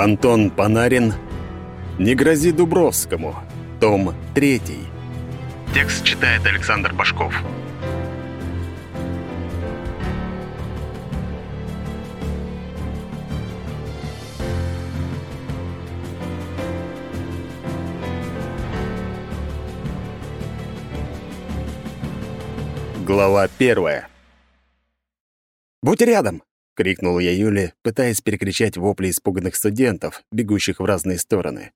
Антон Панарин «Не грози Дубровскому», том 3. Текст читает Александр Башков. Глава первая. «Будь рядом!» — крикнул я Юле, пытаясь перекричать вопли испуганных студентов, бегущих в разные стороны.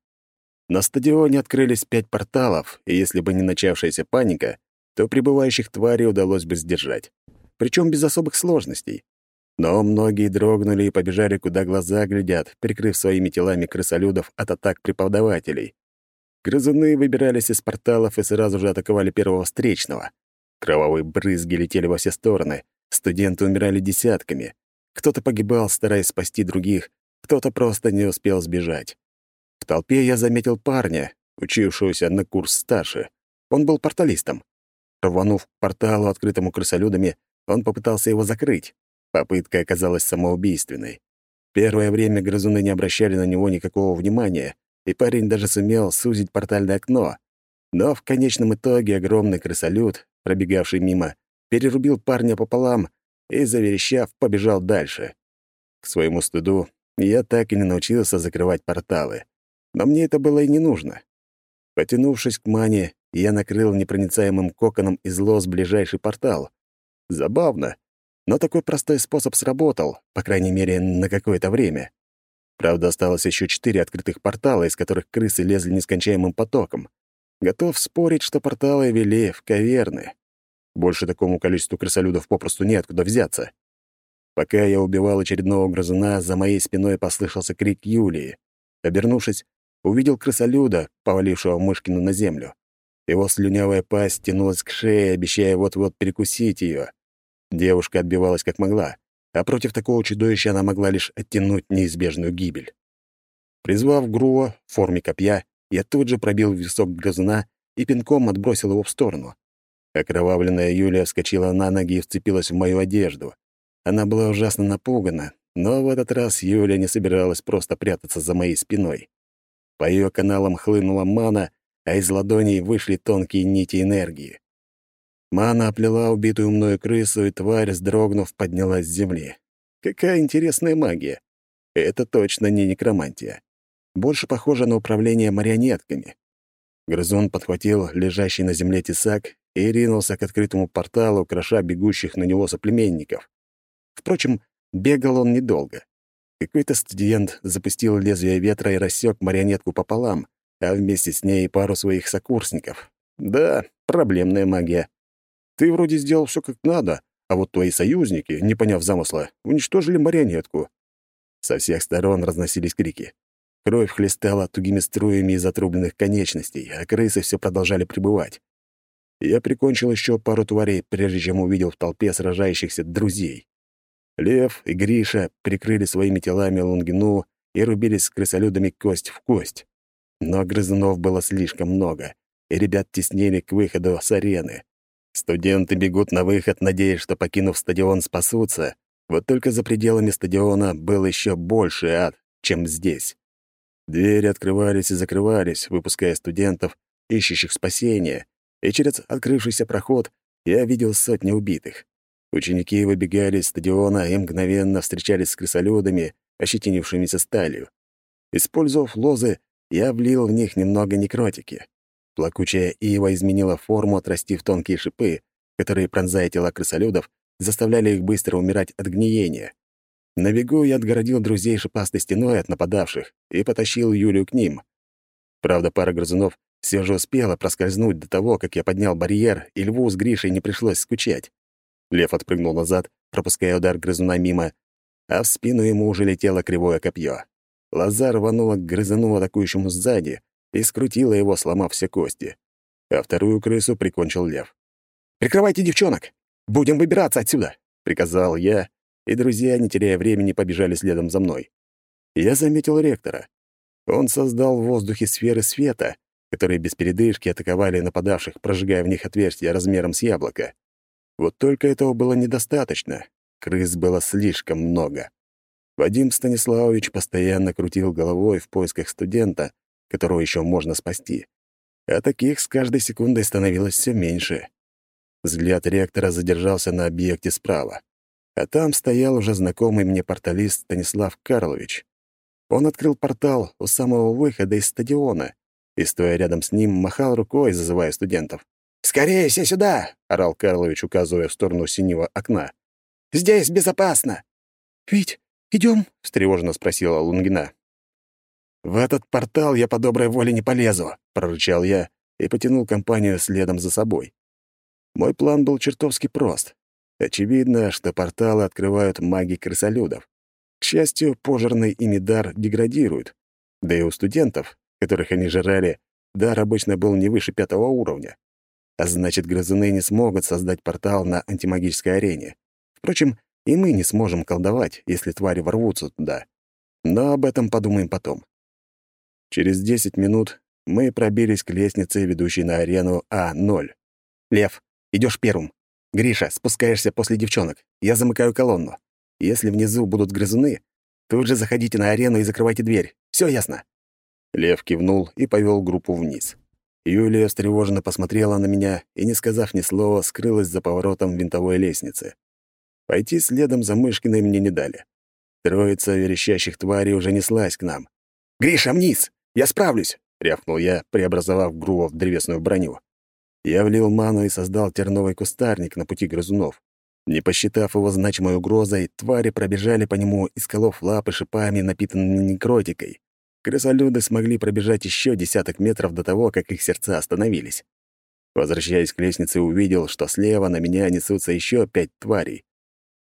На стадионе открылись пять порталов, и если бы не начавшаяся паника, то прибывающих тварей удалось бы сдержать. Причем без особых сложностей. Но многие дрогнули и побежали, куда глаза глядят, прикрыв своими телами крысолюдов от атак преподавателей. Грызуны выбирались из порталов и сразу же атаковали первого встречного. Кровавые брызги летели во все стороны, студенты умирали десятками. Кто-то погибал, стараясь спасти других, кто-то просто не успел сбежать. В толпе я заметил парня, учившегося на курс старше. Он был порталистом. Рванув к порталу, открытому крысолюдами, он попытался его закрыть. Попытка оказалась самоубийственной. Первое время грызуны не обращали на него никакого внимания, и парень даже сумел сузить портальное окно. Но в конечном итоге огромный крысолют, пробегавший мимо, перерубил парня пополам и, заверещав, побежал дальше. К своему стыду, я так и не научился закрывать порталы. Но мне это было и не нужно. Потянувшись к мане, я накрыл непроницаемым коконом из лоз ближайший портал. Забавно, но такой простой способ сработал, по крайней мере, на какое-то время. Правда, осталось еще четыре открытых портала, из которых крысы лезли нескончаемым потоком. Готов спорить, что порталы вели в каверны. Больше такому количеству крысолюдов попросту неоткуда взяться. Пока я убивал очередного грызуна, за моей спиной послышался крик Юлии. Обернувшись, увидел крысолюда, повалившего Мышкину на землю. Его слюнявая пасть тянулась к шее, обещая вот-вот перекусить ее. Девушка отбивалась как могла, а против такого чудовища она могла лишь оттянуть неизбежную гибель. Призвав Груа в форме копья, я тут же пробил висок грызуна и пинком отбросил его в сторону. Окровавленная Юлия вскочила на ноги и вцепилась в мою одежду. Она была ужасно напугана, но в этот раз Юля не собиралась просто прятаться за моей спиной. По ее каналам хлынула мана, а из ладоней вышли тонкие нити энергии. Мана оплела убитую мною крысу, и тварь, сдрогнув, поднялась с земли. Какая интересная магия! Это точно не некромантия. Больше похоже на управление марионетками. Грызун подхватил лежащий на земле тесак и ринулся к открытому порталу, кроша бегущих на него соплеменников. Впрочем, бегал он недолго. Какой-то студент запустил лезвие ветра и рассек марионетку пополам, а вместе с ней пару своих сокурсников. Да, проблемная магия. Ты вроде сделал все как надо, а вот твои союзники, не поняв замысла, уничтожили марионетку. Со всех сторон разносились крики. Кровь хлестала тугими струями из отрубленных конечностей, а крысы все продолжали пребывать. Я прикончил еще пару тварей, прежде чем увидел в толпе сражающихся друзей. Лев и Гриша прикрыли своими телами Лунгину и рубились с крысолюдами кость в кость. Но грызунов было слишком много, и ребят теснили к выходу с арены. Студенты бегут на выход, надеясь, что, покинув стадион, спасутся. Вот только за пределами стадиона был еще больше ад, чем здесь. Двери открывались и закрывались, выпуская студентов, ищущих спасения, и через открывшийся проход я видел сотни убитых. Ученики выбегали из стадиона и мгновенно встречались с крысолюдами, ощетинившимися сталью. Использовав лозы, я влил в них немного некротики. Плакучая ива изменила форму, отрастив тонкие шипы, которые, пронзая тела крысолюдов, заставляли их быстро умирать от гниения. На бегу я отгородил друзей шипастой стеной от нападавших и потащил Юлю к ним. Правда, пара грызунов все же успела проскользнуть до того, как я поднял барьер, и льву с Гришей не пришлось скучать. Лев отпрыгнул назад, пропуская удар грызуна мимо, а в спину ему уже летело кривое копье. Лоза рванула к грызуну, атакующему сзади, и скрутила его, сломав все кости. А вторую крысу прикончил лев. «Прикрывайте девчонок! Будем выбираться отсюда!» — приказал я, и друзья, не теряя времени, побежали следом за мной. Я заметил ректора. Он создал в воздухе сферы света, которые без передышки атаковали нападавших, прожигая в них отверстия размером с яблоко. Вот только этого было недостаточно. Крыс было слишком много. Вадим Станиславович постоянно крутил головой в поисках студента, которого еще можно спасти. А таких с каждой секундой становилось все меньше. Взгляд ректора задержался на объекте справа. А там стоял уже знакомый мне порталист Станислав Карлович. Он открыл портал у самого выхода из стадиона и, стоя рядом с ним, махал рукой, зазывая студентов. «Скорее все сюда!» — орал Карлович, указывая в сторону синего окна. «Здесь безопасно!» «Вить, идем? встревоженно спросила Лунгина. «В этот портал я по доброй воле не полезу», — прорычал я и потянул компанию следом за собой. Мой план был чертовски прост. Очевидно, что порталы открывают маги крысолюдов. К счастью, пожарный ими дар деградирует. Да и у студентов, которых они жрали, дар обычно был не выше пятого уровня. А значит, грызуны не смогут создать портал на антимагической арене. Впрочем, и мы не сможем колдовать, если твари ворвутся туда. Но об этом подумаем потом. Через 10 минут мы пробились к лестнице, ведущей на арену А0. «Лев, идешь первым. Гриша, спускаешься после девчонок. Я замыкаю колонну. Если внизу будут грызуны, тут же заходите на арену и закрывайте дверь. Все ясно?» Лев кивнул и повел группу вниз. Юлия встревоженно посмотрела на меня и, не сказав ни слова, скрылась за поворотом винтовой лестницы. Пойти следом за Мышкиной мне не дали. Троица верещащих тварей уже неслась к нам. «Гриша, вниз! Я справлюсь!» — рявкнул я, преобразовав Грува в древесную броню. Я влил ману и создал терновый кустарник на пути грызунов. Не посчитав его значимой угрозой, твари пробежали по нему, исколов лапы шипами, напитанными некротикой. Крысолюды смогли пробежать еще десяток метров до того, как их сердца остановились. Возвращаясь к лестнице, увидел, что слева на меня несутся еще пять тварей.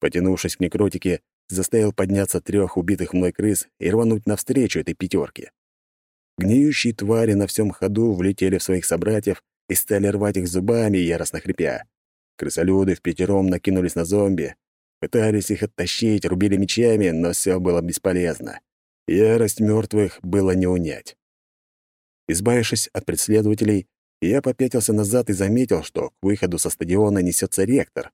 Потянувшись к некротике, заставил подняться трех убитых мной крыс и рвануть навстречу этой пятерке. Гниющие твари на всем ходу влетели в своих собратьев и стали рвать их зубами, яростно хрипя. Крысолюды в пятером накинулись на зомби, пытались их оттащить, рубили мечами, но все было бесполезно. Ярость мертвых было не унять. Избавившись от преследователей, я попятился назад и заметил, что к выходу со стадиона несется ректор.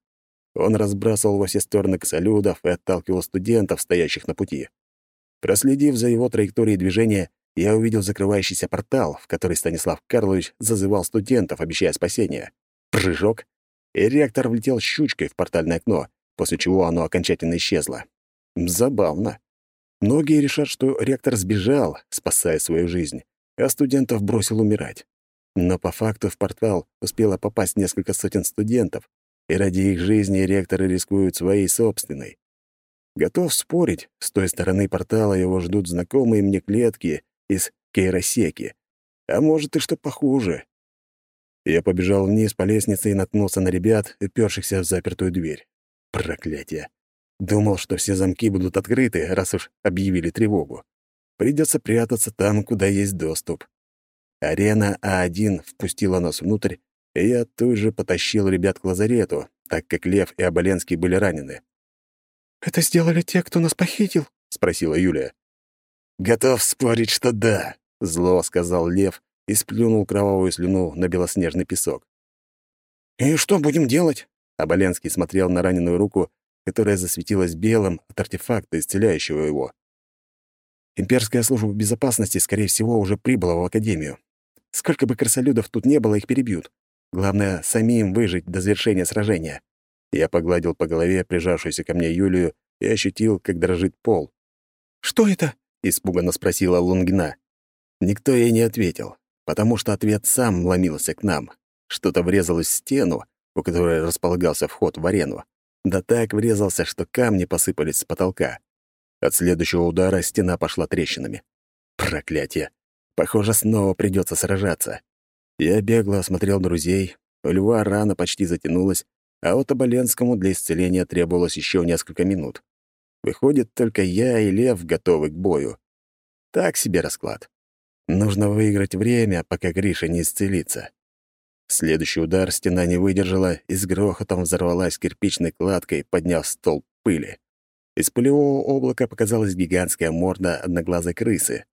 Он разбрасывал во все стороны косолюдов и отталкивал студентов, стоящих на пути. Проследив за его траекторией движения, я увидел закрывающийся портал, в который Станислав Карлович зазывал студентов, обещая спасение. Прыжок, и ректор влетел щучкой в портальное окно, после чего оно окончательно исчезло. Забавно. Многие решат, что ректор сбежал, спасая свою жизнь, а студентов бросил умирать. Но по факту в портал успело попасть несколько сотен студентов, и ради их жизни ректоры рискуют своей собственной. Готов спорить, с той стороны портала его ждут знакомые мне клетки из Кейросеки. А может и что похуже. Я побежал вниз по лестнице и наткнулся на ребят, упершихся в запертую дверь. Проклятие. Думал, что все замки будут открыты, раз уж объявили тревогу. Придется прятаться там, куда есть доступ. Арена А1 впустила нас внутрь, и я тут же потащил ребят к лазарету, так как Лев и Оболенский были ранены. «Это сделали те, кто нас похитил?» — спросила Юлия. «Готов спорить, что да», — зло сказал Лев и сплюнул кровавую слюну на белоснежный песок. «И что будем делать?» Оболенский смотрел на раненую руку которая засветилась белым от артефакта, исцеляющего его. Имперская служба безопасности, скорее всего, уже прибыла в Академию. Сколько бы красолюдов тут не было, их перебьют. Главное, самим выжить до завершения сражения. Я погладил по голове прижавшуюся ко мне Юлию и ощутил, как дрожит пол. «Что это?» — испуганно спросила Лунгина. Никто ей не ответил, потому что ответ сам ломился к нам. Что-то врезалось в стену, у которой располагался вход в арену. Да так врезался, что камни посыпались с потолка. От следующего удара стена пошла трещинами. Проклятие! Похоже, снова придется сражаться. Я бегло осмотрел друзей. У льва рана почти затянулась, а вот Оболенскому для исцеления требовалось еще несколько минут. Выходит, только я и Лев готовы к бою. Так себе расклад. Нужно выиграть время, пока Гриша не исцелится. Следующий удар стена не выдержала и с грохотом взорвалась кирпичной кладкой, подняв столб пыли. Из пылевого облака показалась гигантская морда одноглазой крысы.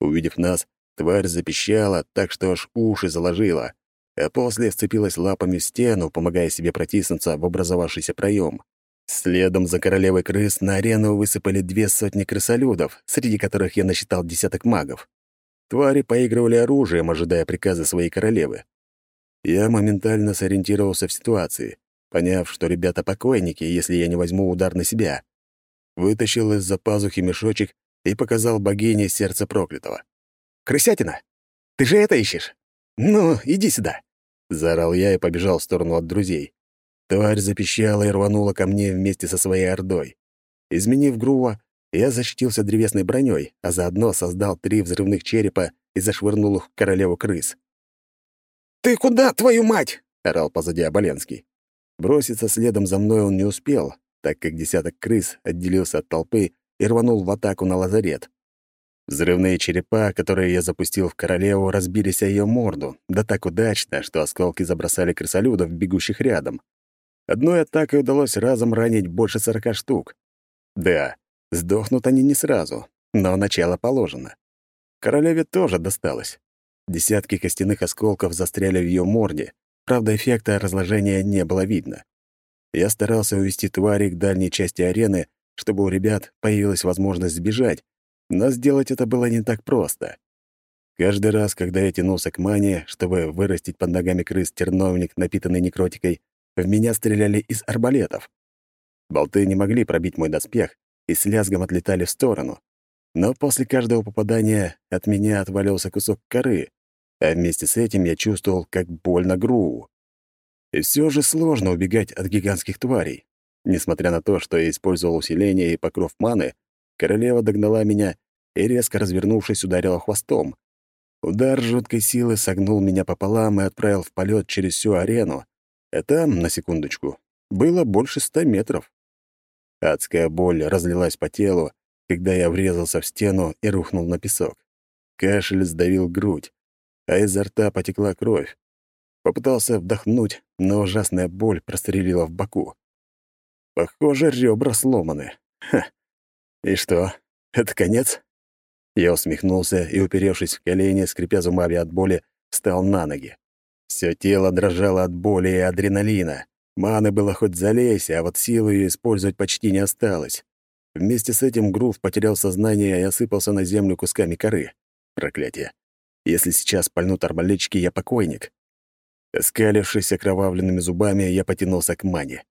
Увидев нас, тварь запищала так, что аж уши заложила, а после вцепилась лапами в стену, помогая себе протиснуться в образовавшийся проем. Следом за королевой крыс на арену высыпали две сотни крысолюдов, среди которых я насчитал десяток магов. Твари поигрывали оружием, ожидая приказа своей королевы. Я моментально сориентировался в ситуации, поняв, что ребята покойники, если я не возьму удар на себя. Вытащил из-за пазухи мешочек и показал богине сердце проклятого. «Крысятина! Ты же это ищешь? Ну, иди сюда!» Заорал я и побежал в сторону от друзей. Тварь запищала и рванула ко мне вместе со своей ордой. Изменив грува, я защитился древесной броней, а заодно создал три взрывных черепа и зашвырнул их в королеву крыс. «Ты куда, твою мать?» — орал позади Оболенский. Броситься следом за мной он не успел, так как десяток крыс отделился от толпы и рванул в атаку на лазарет. Взрывные черепа, которые я запустил в королеву, разбились о ее морду, да так удачно, что осколки забросали крысолюдов, бегущих рядом. Одной атакой удалось разом ранить больше сорока штук. Да, сдохнут они не сразу, но начало положено. Королеве тоже досталось. Десятки костяных осколков застряли в ее морде, правда, эффекта разложения не было видно. Я старался увести твари к дальней части арены, чтобы у ребят появилась возможность сбежать, но сделать это было не так просто. Каждый раз, когда я тянулся к мане, чтобы вырастить под ногами крыс терновник, напитанный некротикой, в меня стреляли из арбалетов. Болты не могли пробить мой доспех и с лязгом отлетали в сторону. Но после каждого попадания от меня отвалился кусок коры, а вместе с этим я чувствовал, как больно груву. И все же сложно убегать от гигантских тварей. Несмотря на то, что я использовал усиление и покров маны, королева догнала меня и, резко развернувшись, ударила хвостом. Удар жуткой силы согнул меня пополам и отправил в полет через всю арену, а там, на секундочку, было больше ста метров. Адская боль разлилась по телу, когда я врезался в стену и рухнул на песок. Кашель сдавил грудь, а изо рта потекла кровь. Попытался вдохнуть, но ужасная боль прострелила в боку. Похоже, ребра сломаны. Ха. И что, это конец? Я усмехнулся и, уперевшись в колени, скрипя зубами от боли, встал на ноги. Все тело дрожало от боли и адреналина. Маны было хоть залезь, а вот силы ее использовать почти не осталось. Вместе с этим Грув потерял сознание и осыпался на землю кусками коры. Проклятие. Если сейчас пальнут арбалетчики, я покойник. Скалившись окровавленными зубами, я потянулся к мане.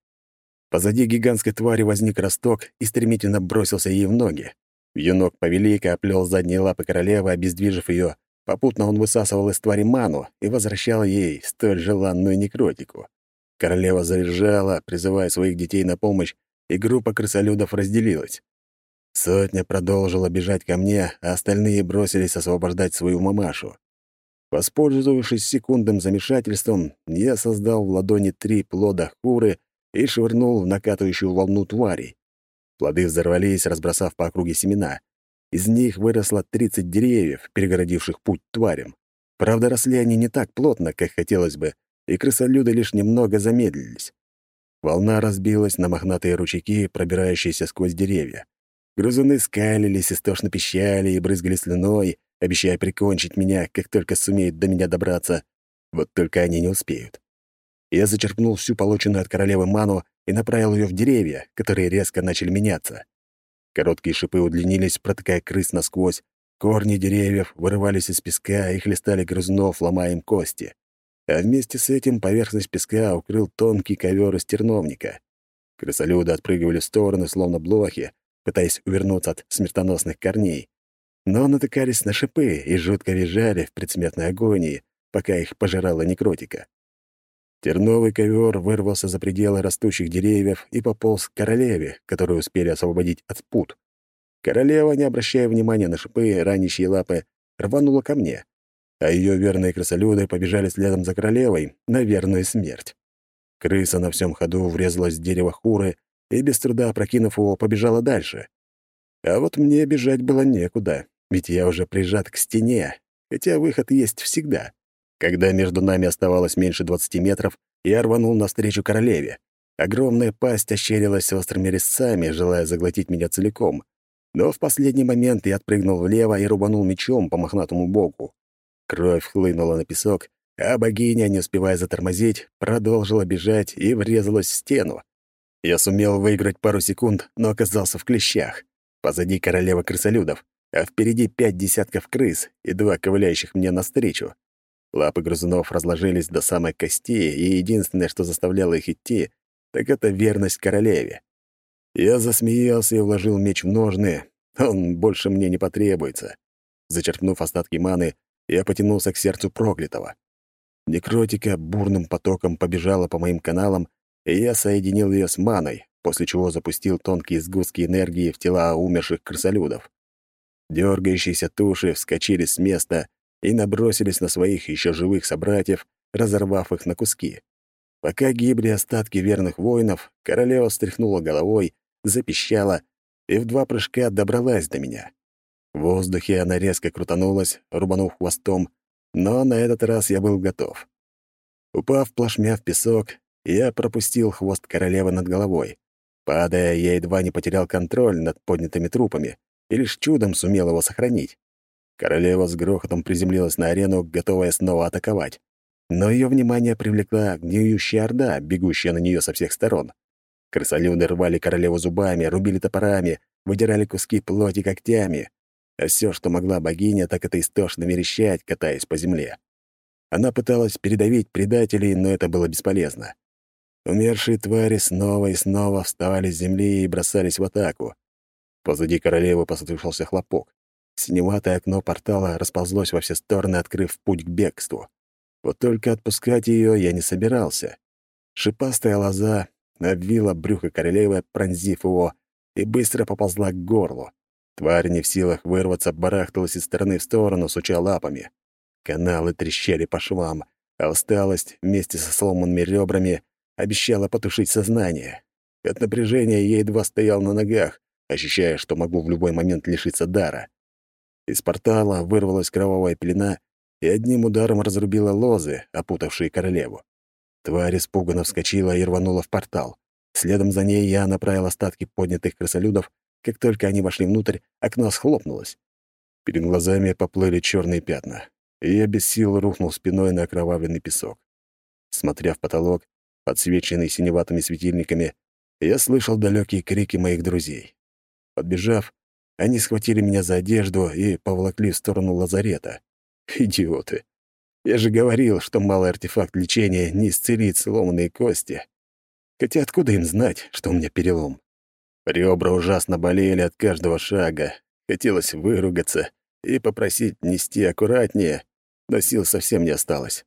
Позади гигантской твари возник росток и стремительно бросился ей в ноги. Юнок повелика оплел задние лапы королевы, обездвижив ее. Попутно он высасывал из твари ману и возвращал ей столь желанную некротику. Королева заряжала, призывая своих детей на помощь, и группа крысолюдов разделилась. Сотня продолжила бежать ко мне, а остальные бросились освобождать свою мамашу. Воспользовавшись секундным замешательством, я создал в ладони три плода хуры и швырнул в накатывающую волну тварей. Плоды взорвались, разбросав по округе семена. Из них выросло 30 деревьев, перегородивших путь тварям. Правда, росли они не так плотно, как хотелось бы, и крысолюды лишь немного замедлились. Волна разбилась на мохнатые ручейки, пробирающиеся сквозь деревья. Грызуны скалились, истошно пищали и брызгали слюной, обещая прикончить меня, как только сумеют до меня добраться. Вот только они не успеют. Я зачерпнул всю полученную от королевы ману и направил ее в деревья, которые резко начали меняться. Короткие шипы удлинились, протыкая крыс насквозь. Корни деревьев вырывались из песка и хлестали грызунов, ломая им кости а вместе с этим поверхность песка укрыл тонкий ковер из терновника. Крысолюды отпрыгивали в стороны, словно блохи, пытаясь увернуться от смертоносных корней, но натыкались на шипы и жутко визжали в предсмертной агонии, пока их пожирала некротика. Терновый ковер вырвался за пределы растущих деревьев и пополз к королеве, которую успели освободить от пут. Королева, не обращая внимания на шипы, ранящие лапы, рванула ко мне а ее верные крысолюды побежали следом за королевой на верную смерть. Крыса на всем ходу врезалась в дерево хуры и, без труда опрокинув его, побежала дальше. А вот мне бежать было некуда, ведь я уже прижат к стене, хотя выход есть всегда. Когда между нами оставалось меньше двадцати метров, я рванул навстречу королеве. Огромная пасть ощерилась острыми резцами, желая заглотить меня целиком. Но в последний момент я отпрыгнул влево и рубанул мечом по мохнатому боку. Кровь хлынула на песок, а богиня, не успевая затормозить, продолжила бежать и врезалась в стену. Я сумел выиграть пару секунд, но оказался в клещах. Позади королева крысолюдов, а впереди пять десятков крыс и два ковыляющих мне навстречу. Лапы грызунов разложились до самой кости, и единственное, что заставляло их идти, так это верность королеве. Я засмеялся и вложил меч в ножны. Он больше мне не потребуется. Зачерпнув остатки маны, я потянулся к сердцу проклятого. Некротика бурным потоком побежала по моим каналам, и я соединил ее с маной, после чего запустил тонкие сгустки энергии в тела умерших крысолюдов. Дергающиеся туши вскочили с места и набросились на своих еще живых собратьев, разорвав их на куски. Пока гибли остатки верных воинов, королева встряхнула головой, запищала и в два прыжка добралась до меня. В воздухе она резко крутанулась, рубанув хвостом, но на этот раз я был готов. Упав плашмя в песок, я пропустил хвост королевы над головой. Падая, я едва не потерял контроль над поднятыми трупами и лишь чудом сумел его сохранить. Королева с грохотом приземлилась на арену, готовая снова атаковать. Но ее внимание привлекла гниющая орда, бегущая на нее со всех сторон. Крысолюды рвали королеву зубами, рубили топорами, выдирали куски плоти когтями. А все, что могла богиня, так это истошно верещать, катаясь по земле. Она пыталась передавить предателей, но это было бесполезно. Умершие твари снова и снова вставали с земли и бросались в атаку. Позади королевы послышался хлопок. Синеватое окно портала расползлось во все стороны, открыв путь к бегству. Вот только отпускать ее я не собирался. Шипастая лоза обвила брюхо королевы, пронзив его, и быстро поползла к горлу. Тварь не в силах вырваться, барахталась из стороны в сторону, суча лапами. Каналы трещали по швам, а усталость вместе со сломанными ребрами обещала потушить сознание. От напряжения я едва стоял на ногах, ощущая, что могу в любой момент лишиться дара. Из портала вырвалась кровавая пелена и одним ударом разрубила лозы, опутавшие королеву. Тварь испуганно вскочила и рванула в портал. Следом за ней я направил остатки поднятых крысолюдов. Как только они вошли внутрь, окно схлопнулось. Перед глазами поплыли черные пятна, и я без сил рухнул спиной на окровавленный песок. Смотря в потолок, подсвеченный синеватыми светильниками, я слышал далекие крики моих друзей. Подбежав, они схватили меня за одежду и поволокли в сторону лазарета. Идиоты. Я же говорил, что малый артефакт лечения не исцелит сломанные кости. Хотя откуда им знать, что у меня перелом? Ребра ужасно болели от каждого шага. Хотелось выругаться и попросить нести аккуратнее, но сил совсем не осталось.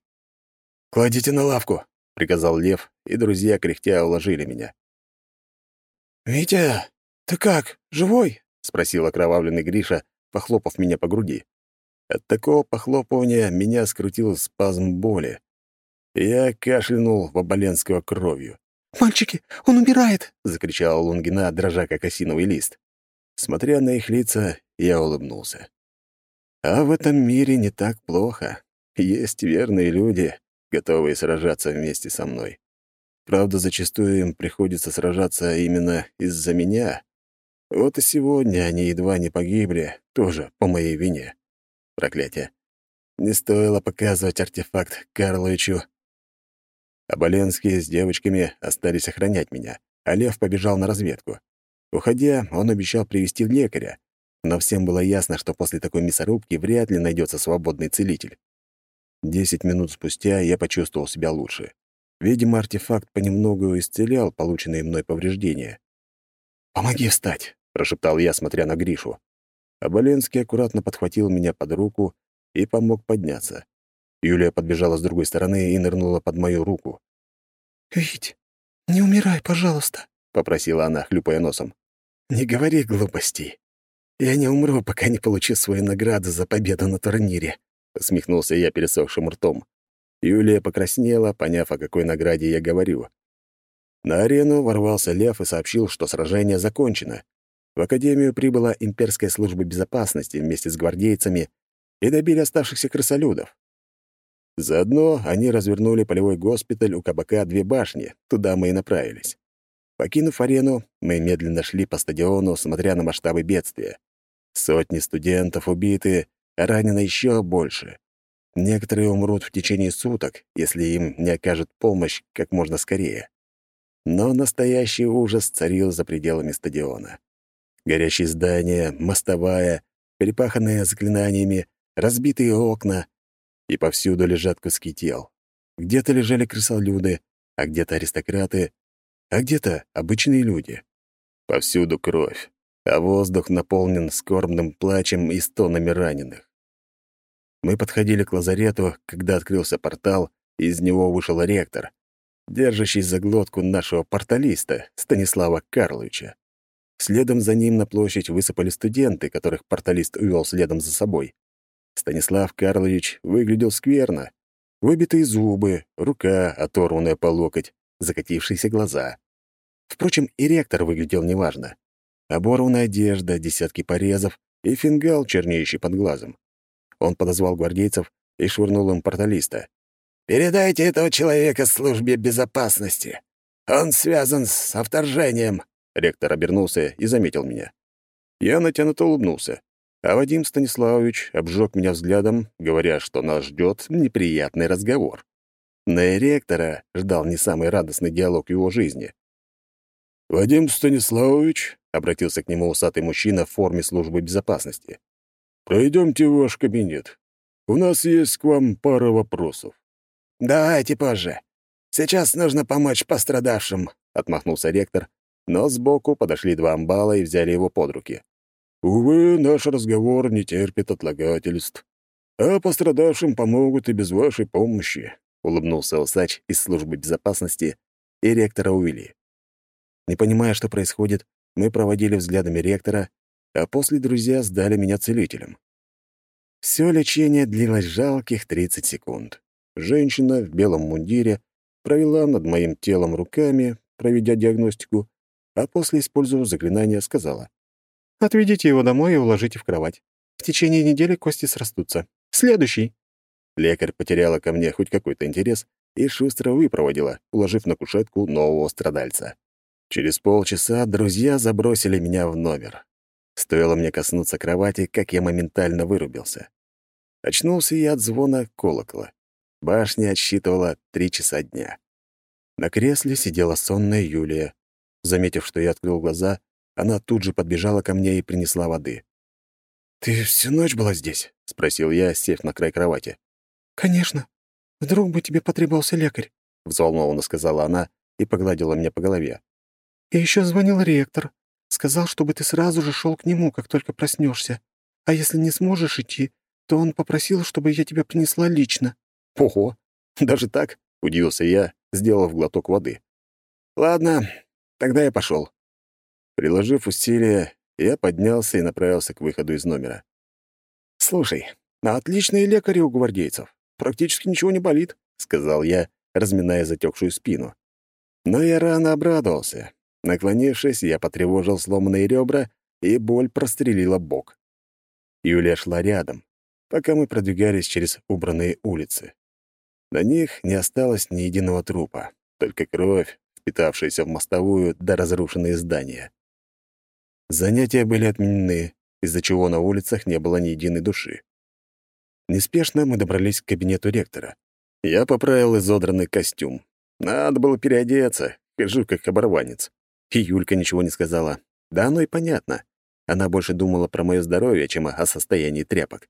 «Кладите на лавку», — приказал Лев, и друзья кряхтя уложили меня. «Витя, ты как, живой?» — спросил окровавленный Гриша, похлопав меня по груди. От такого похлопывания меня скрутил спазм боли. Я кашлянул в Оболенского кровью. «Мальчики, он умирает!» — закричала Лунгина, дрожа как осиновый лист. Смотря на их лица, я улыбнулся. А в этом мире не так плохо. Есть верные люди, готовые сражаться вместе со мной. Правда, зачастую им приходится сражаться именно из-за меня. Вот и сегодня они едва не погибли, тоже по моей вине. Проклятие. Не стоило показывать артефакт Карловичу. Оболенские с девочками остались охранять меня, а Лев побежал на разведку. Уходя, он обещал привести лекаря, но всем было ясно, что после такой мясорубки вряд ли найдется свободный целитель. Десять минут спустя я почувствовал себя лучше. Видимо, артефакт понемногу исцелял полученные мной повреждения. «Помоги встать», — прошептал я, смотря на Гришу. Оболенский аккуратно подхватил меня под руку и помог подняться. Юлия подбежала с другой стороны и нырнула под мою руку. «Вить, не умирай, пожалуйста», — попросила она, хлюпая носом. «Не говори глупостей. Я не умру, пока не получу свою награду за победу на турнире», — усмехнулся я пересохшим ртом. Юлия покраснела, поняв, о какой награде я говорю. На арену ворвался Лев и сообщил, что сражение закончено. В Академию прибыла имперская служба безопасности вместе с гвардейцами и добили оставшихся крысолюдов. Заодно они развернули полевой госпиталь у кабака «Две башни», туда мы и направились. Покинув арену, мы медленно шли по стадиону, смотря на масштабы бедствия. Сотни студентов убиты, ранено еще больше. Некоторые умрут в течение суток, если им не окажут помощь как можно скорее. но настоящий ужас царил за пределами стадиона. Горящие здания, мостовая, перепаханные заклинаниями, разбитые окна, и повсюду лежат куски тел. Где-то лежали крысолюды, а где-то аристократы, а где-то обычные люди. Повсюду кровь, а воздух наполнен скорбным плачем и стонами раненых. Мы подходили к лазарету, когда открылся портал, и из него вышел ректор, держащий за глотку нашего порталиста, Станислава Карловича. Следом за ним на площадь высыпали студенты, которых порталист увел следом за собой. Станислав Карлович выглядел скверно. Выбитые зубы, рука, оторванная по локоть, закатившиеся глаза. Впрочем, и ректор выглядел неважно. Оборванная одежда, десятки порезов и фингал, чернеющий под глазом. Он подозвал гвардейцев и швырнул им порталиста. «Передайте этого человека службе безопасности. Он связан с вторжением». Ректор обернулся и заметил меня. Я натянуто улыбнулся, а Вадим Станиславович обжег меня взглядом, говоря, что нас ждет неприятный разговор. На ректора ждал не самый радостный диалог его жизни. «Вадим Станиславович», — обратился к нему усатый мужчина в форме службы безопасности, «пройдемте в ваш кабинет. У нас есть к вам пара вопросов». «Давайте позже. Сейчас нужно помочь пострадавшим», — отмахнулся ректор, но сбоку подошли два амбала и взяли его под руки. «Увы, наш разговор не терпит отлагательств. А пострадавшим помогут и без вашей помощи улыбнулся усач из службы безопасности, и ректора увели. Не понимая, что происходит, мы проводили взглядами ректора, а после друзья сдали меня целителям. Все лечение длилось жалких 30 секунд. Женщина в белом мундире провела над моим телом руками, проведя диагностику, а после, использовав заклинание, сказала. «Отведите его домой и уложите в кровать. В течение недели кости срастутся. Следующий!» Лекарь потеряла ко мне хоть какой-то интерес и шустро выпроводила, уложив на кушетку нового страдальца. Через полчаса друзья забросили меня в номер. Стоило мне коснуться кровати, как я моментально вырубился. Очнулся я от звона колокола. Башня отсчитывала три часа дня. На кресле сидела сонная Юлия. Заметив, что я открыл глаза, она тут же подбежала ко мне и принесла воды. «Ты всю ночь была здесь?» — спросил я, сев на край кровати. «Конечно. Вдруг бы тебе потребовался лекарь», — взволнованно сказала она и погладила меня по голове. «И еще звонил ректор. Сказал, чтобы ты сразу же шел к нему, как только проснешься. А если не сможешь идти, то он попросил, чтобы я тебя принесла лично». «Ого! Даже так?» — удивился я, сделав глоток воды. «Ладно, тогда я пошел. Приложив усилия, я поднялся и направился к выходу из номера. «Слушай, а отличные лекари у гвардейцев практически ничего не болит», — сказал я, разминая затекшую спину. Но я рано обрадовался. Наклонившись, я потревожил сломанные ребра, и боль прострелила бок. Юлия шла рядом, пока мы продвигались через убранные улицы. На них не осталось ни единого трупа, только кровь, впитавшаяся в мостовую до разрушенные здания. Занятия были отменены, из-за чего на улицах не было ни единой души. Неспешно мы добрались к кабинету ректора. Я поправил изодранный костюм. Надо было переодеться, хожу как оборванец. И Юлька ничего не сказала. Да оно и понятно. Она больше думала про мое здоровье, чем о состоянии тряпок.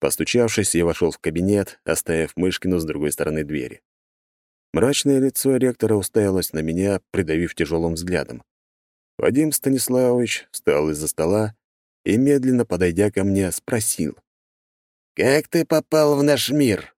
Постучавшись, я вошел в кабинет, оставив Мышкину с другой стороны двери. Мрачное лицо ректора уставилось на меня, придавив тяжелым взглядом. Вадим Станиславович встал из-за стола и, медленно подойдя ко мне, спросил. «Как ты попал в наш мир?»